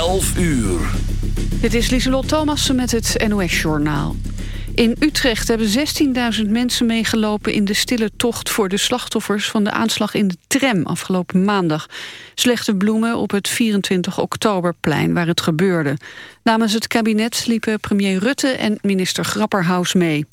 11 uur. Dit is Lieselot Thomassen met het NOS-journaal. In Utrecht hebben 16.000 mensen meegelopen in de stille tocht... voor de slachtoffers van de aanslag in de tram afgelopen maandag. Slechte bloemen op het 24 oktoberplein waar het gebeurde. Namens het kabinet liepen premier Rutte en minister Grapperhaus mee.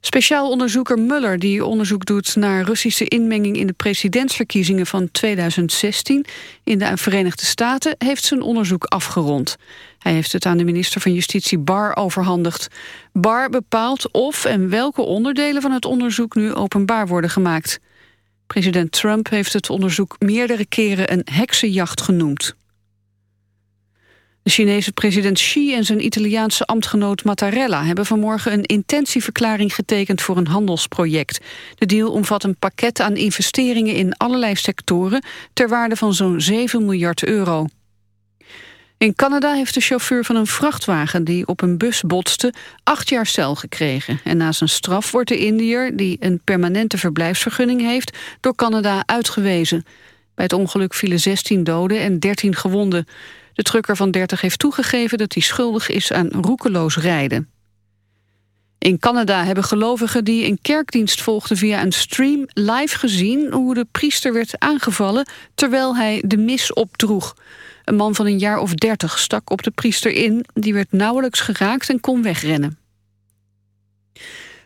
Speciaal onderzoeker Muller, die onderzoek doet naar Russische inmenging in de presidentsverkiezingen van 2016 in de Verenigde Staten, heeft zijn onderzoek afgerond. Hij heeft het aan de minister van Justitie Barr overhandigd. Barr bepaalt of en welke onderdelen van het onderzoek nu openbaar worden gemaakt. President Trump heeft het onderzoek meerdere keren een heksenjacht genoemd. De Chinese president Xi en zijn Italiaanse ambtgenoot Mattarella... hebben vanmorgen een intentieverklaring getekend voor een handelsproject. De deal omvat een pakket aan investeringen in allerlei sectoren... ter waarde van zo'n 7 miljard euro. In Canada heeft de chauffeur van een vrachtwagen die op een bus botste acht jaar cel gekregen. En na zijn straf wordt de Indiër, die een permanente verblijfsvergunning heeft, door Canada uitgewezen. Bij het ongeluk vielen 16 doden en 13 gewonden. De trucker van 30 heeft toegegeven dat hij schuldig is aan roekeloos rijden. In Canada hebben gelovigen die een kerkdienst volgden via een stream live gezien hoe de priester werd aangevallen terwijl hij de mis opdroeg. Een man van een jaar of dertig stak op de priester in, die werd nauwelijks geraakt en kon wegrennen.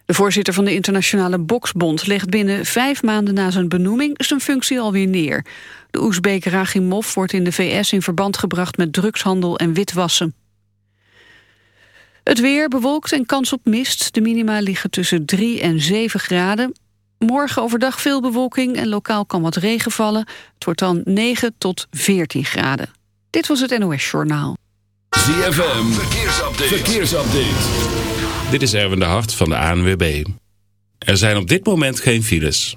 De voorzitter van de Internationale Boksbond legt binnen vijf maanden na zijn benoeming zijn functie alweer neer. De Oezbeek Rachimov wordt in de VS in verband gebracht met drugshandel en witwassen. Het weer bewolkt en kans op mist. De minima liggen tussen 3 en 7 graden. Morgen overdag veel bewolking en lokaal kan wat regen vallen. Het wordt dan 9 tot 14 graden. Dit was het NOS Journaal. ZFM, verkeersupdate. verkeersupdate. Dit is Erwin de Hart van de ANWB. Er zijn op dit moment geen files.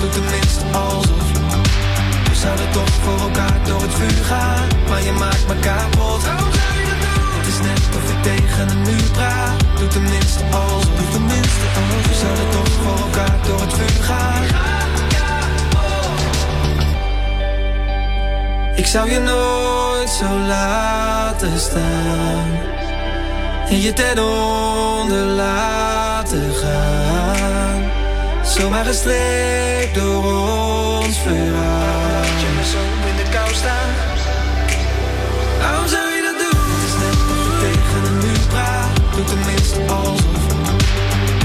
Doe tenminste alsof. We zouden toch voor elkaar door het vuur gaan. Maar je maakt me kapot. Doen? Het is net of ik tegen een muur praat. Doe tenminste alsof. Doe tenminste alsof. We zouden toch voor elkaar door het vuur gaan. Ik zou je nooit zo laten staan. En je ten onder laten gaan. Zomaar gestreept door ons verhaal. Je me zo in de kou staan. Waarom zou je dat doen? Het is net of ik tegen een muur praat. Doe tenminste alsof.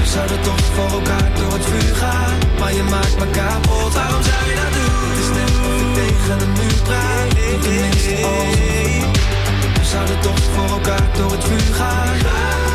We zouden toch voor elkaar door het vuur gaan. Maar je maakt me kapot. Waarom zou je dat doen? Het is net of ik tegen een muur praat. Doe tenminste alsof. We zouden toch voor elkaar door het vuur gaan.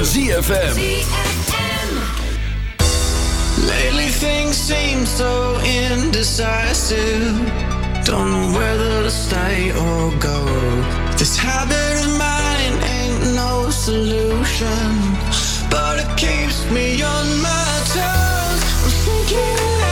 ZFM. Lately things seem so indecisive. Don't know whether to stay or go. This habit of mine ain't no solution, but it keeps me on my toes. I'm thinking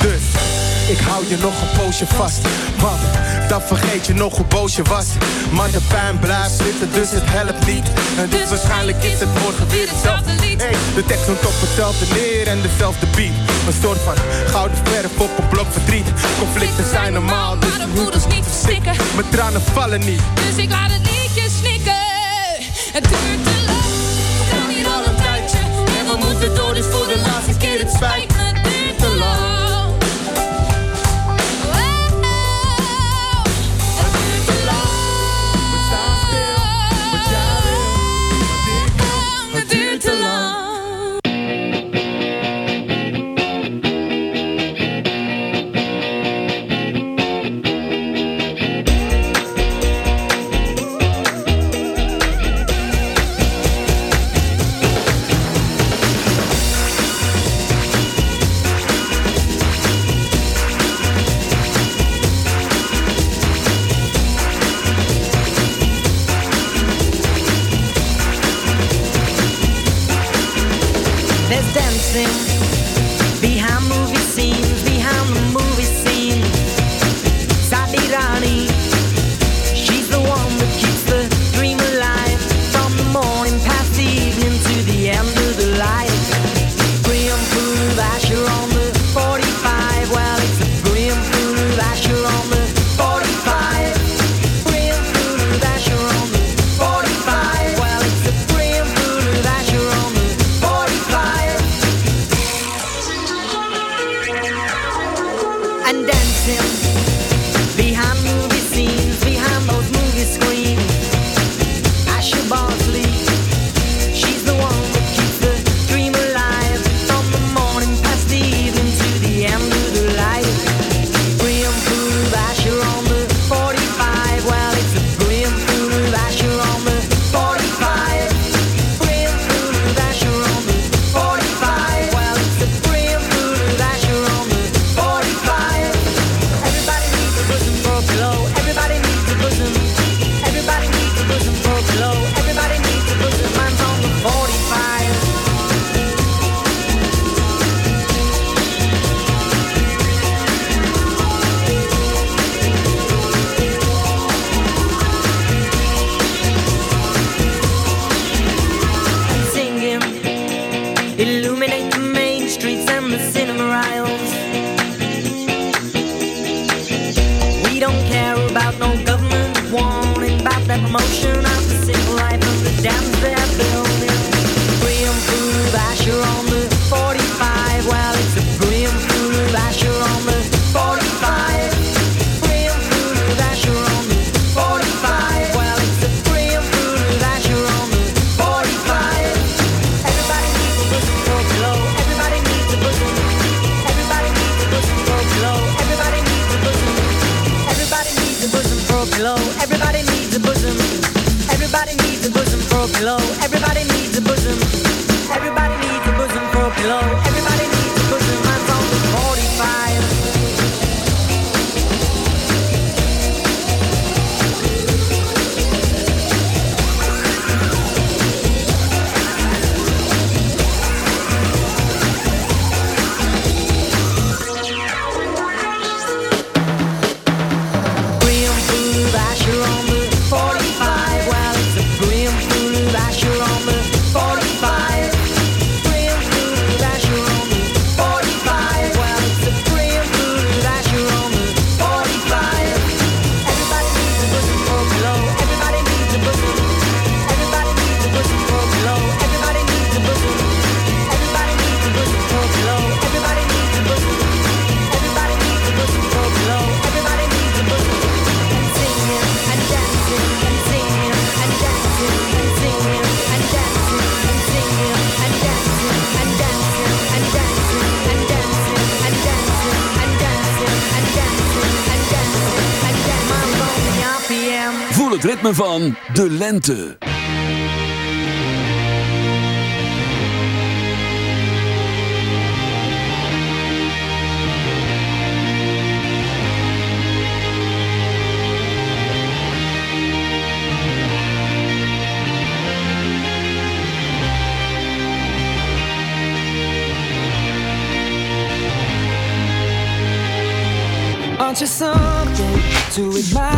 Dus ik hou je nog een poosje vast. Want dan vergeet je nog hoe boos je was. Maar de pijn blijft zitten, dus het helpt niet. En dus waarschijnlijk is het morgen weer hetzelfde lied. Hey, de tekst noemt op hetzelfde neer en dezelfde beat. Een soort van gouden verf op een blok verdriet. Conflicten zijn normaal, dus maar de voeders niet verstikken. Mijn tranen vallen niet. Dus ik laat het liedje snikken. Het duurt dancing de lente. Aren't you something to admire?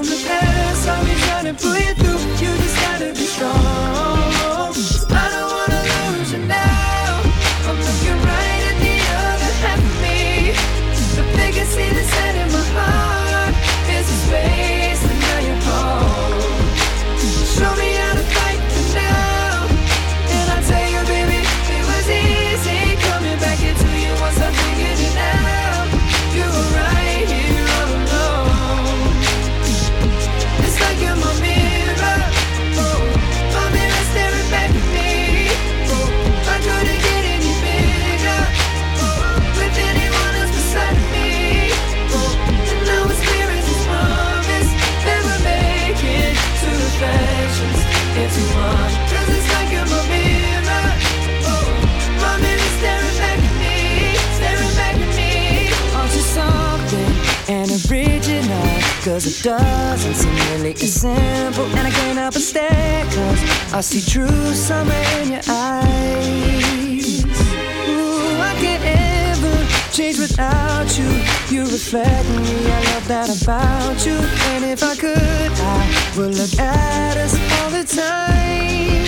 Cause it doesn't seem really as simple. And I can't help but stare Cause I see true summer in your eyes. Ooh, I can't ever change without you. You reflect me, I love that about you. And if I could, I would look at us all the time.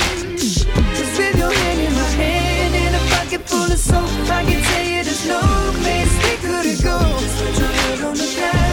Cause with your hand in my hand And a pocket full of soap I can tell you there's no place we couldn't go put your head on the gas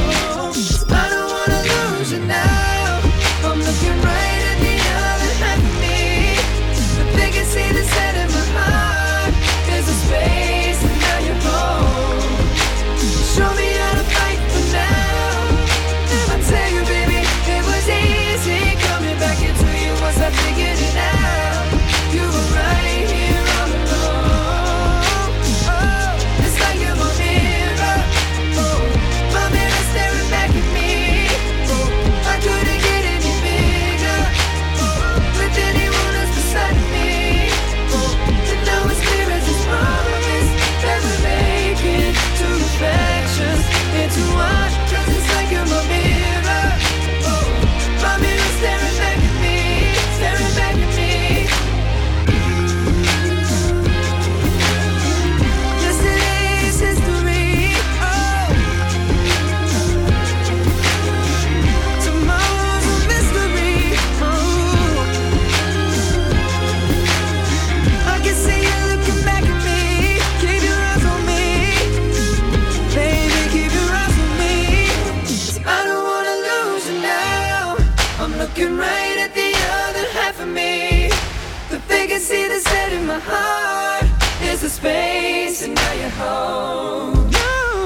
space, and now you're home.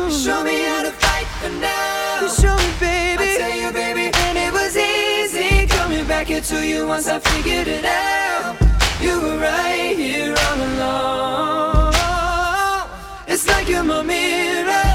Show me how to fight for now. You show me, baby. I tell you, baby, and it was easy coming back into you once I figured it out. You were right here all along. It's like you're my mirror.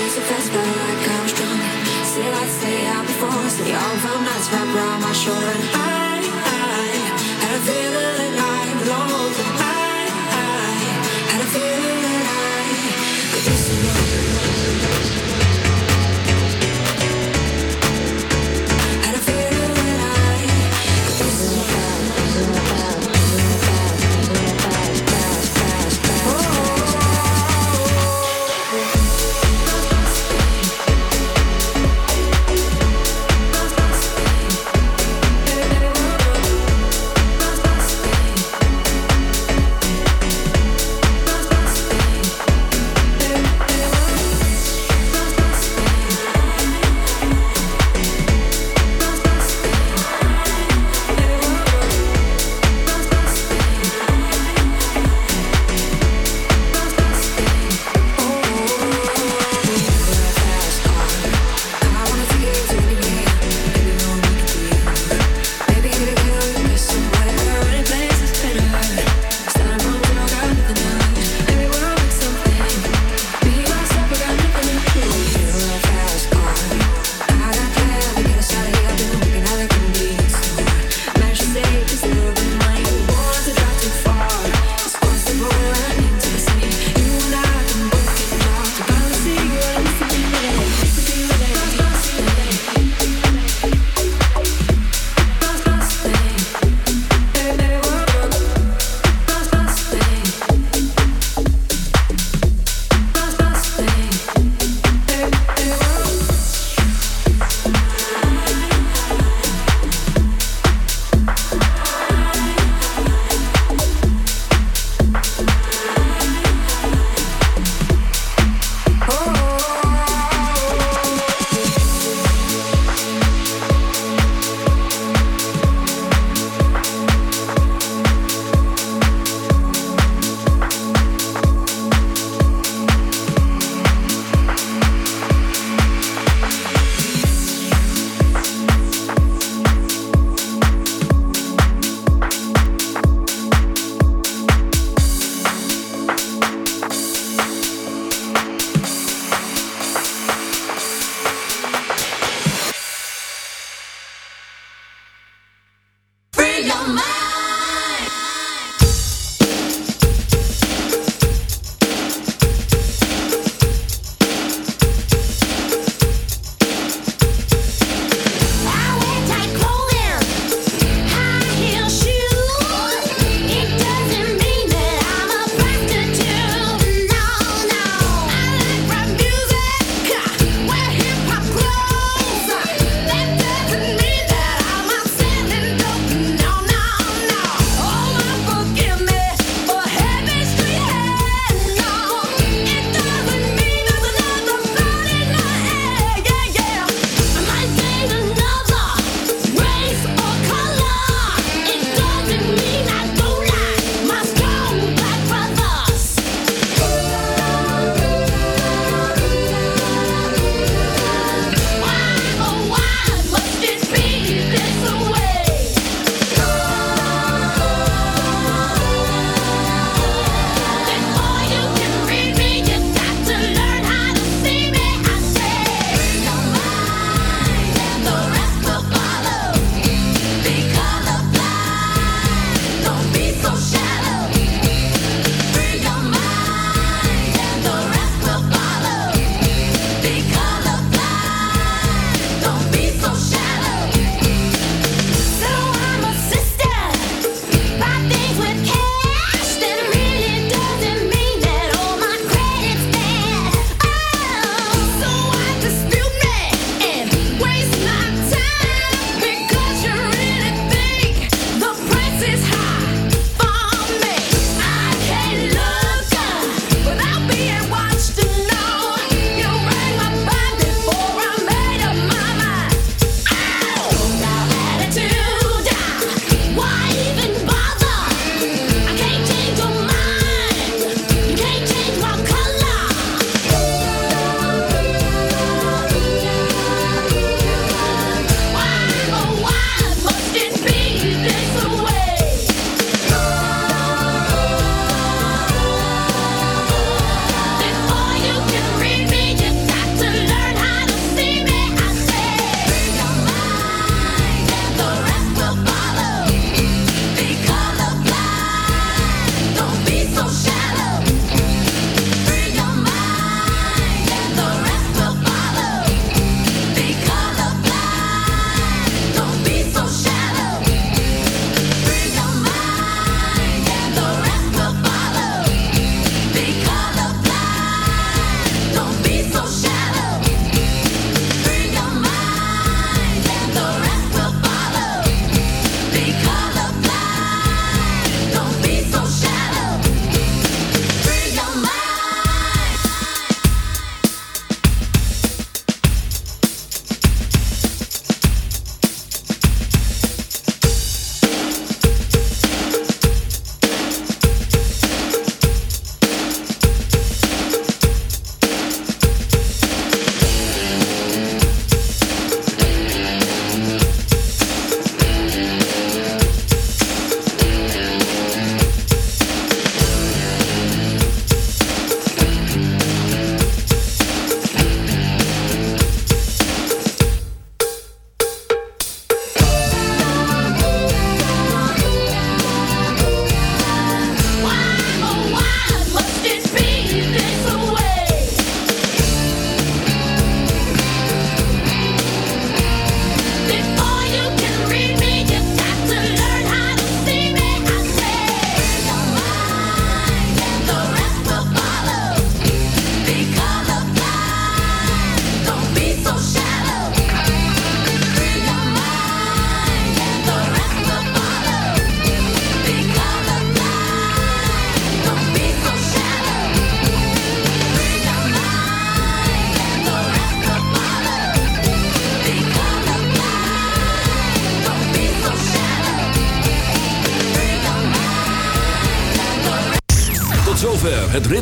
feel so fast, felt like I'm strong. Still I stay out before, stay on from nights, wrap around my shoulder. I